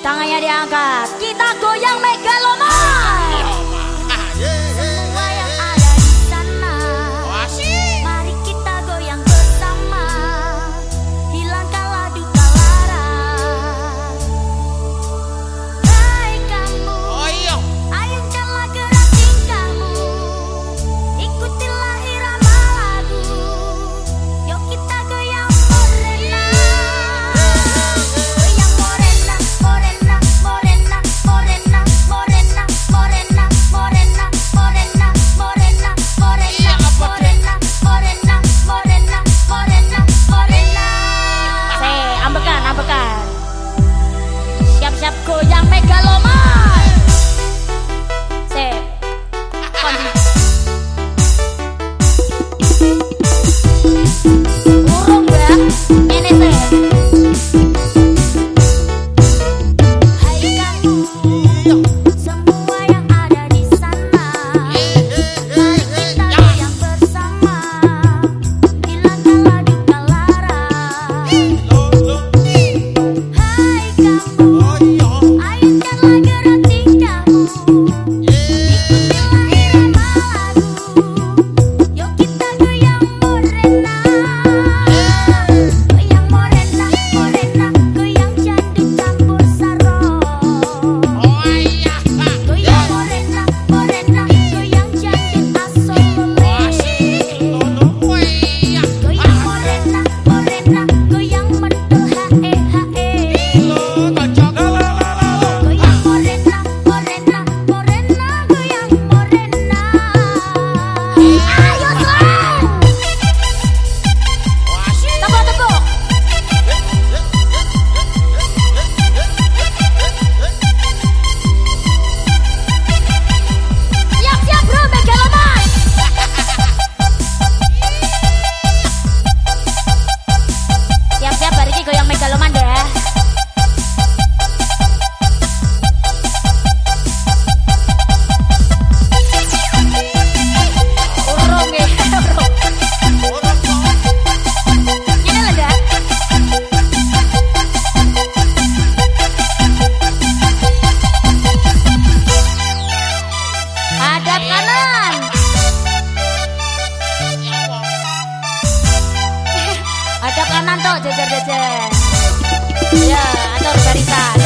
Tangannya diangkat Kita goyang megalo. kanan tuh jejer-jejer. Ya, atur barisan.